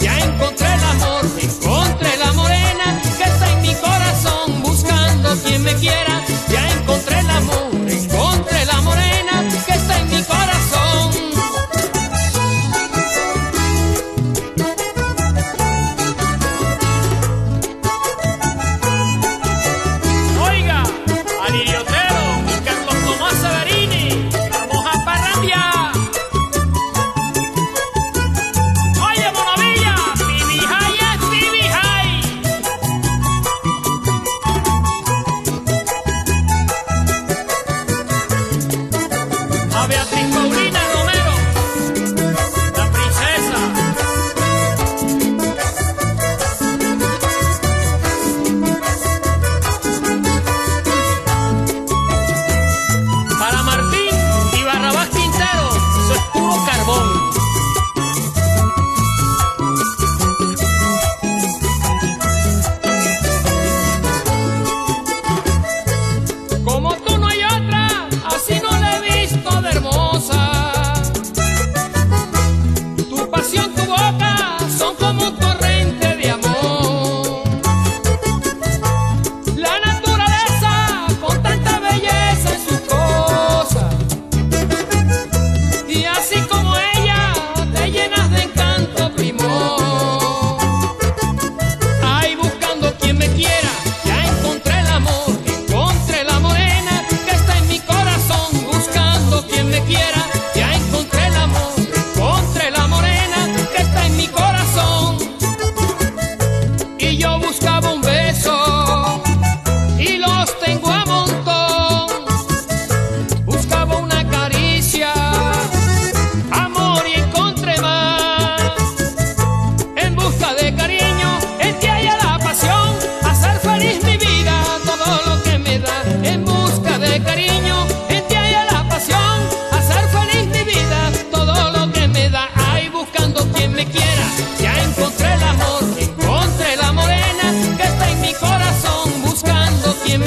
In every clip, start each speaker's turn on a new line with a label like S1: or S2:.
S1: Ya encontré la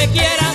S1: me quieran.